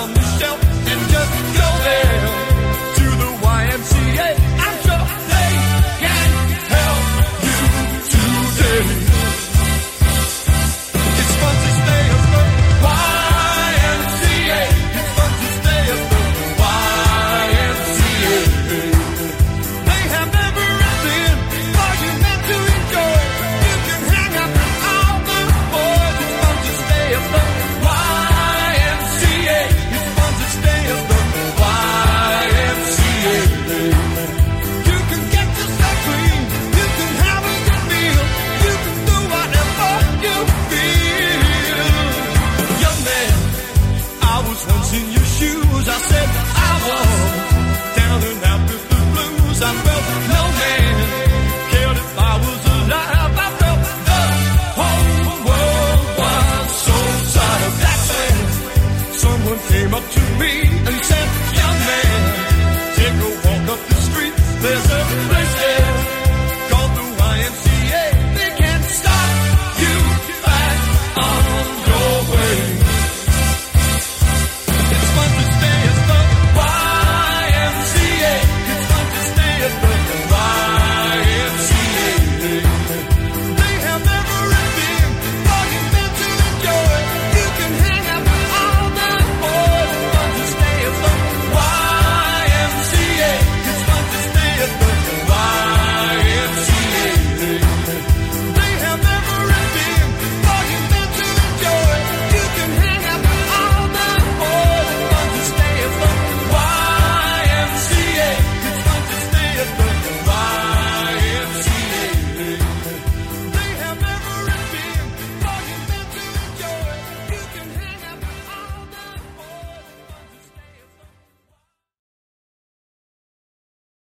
down the shelf. San